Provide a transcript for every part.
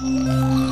Música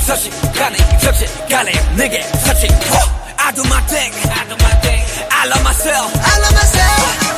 서식 북한에 접시간에 내게 사칭 I do my thing I do my thing I love myself. I love myself.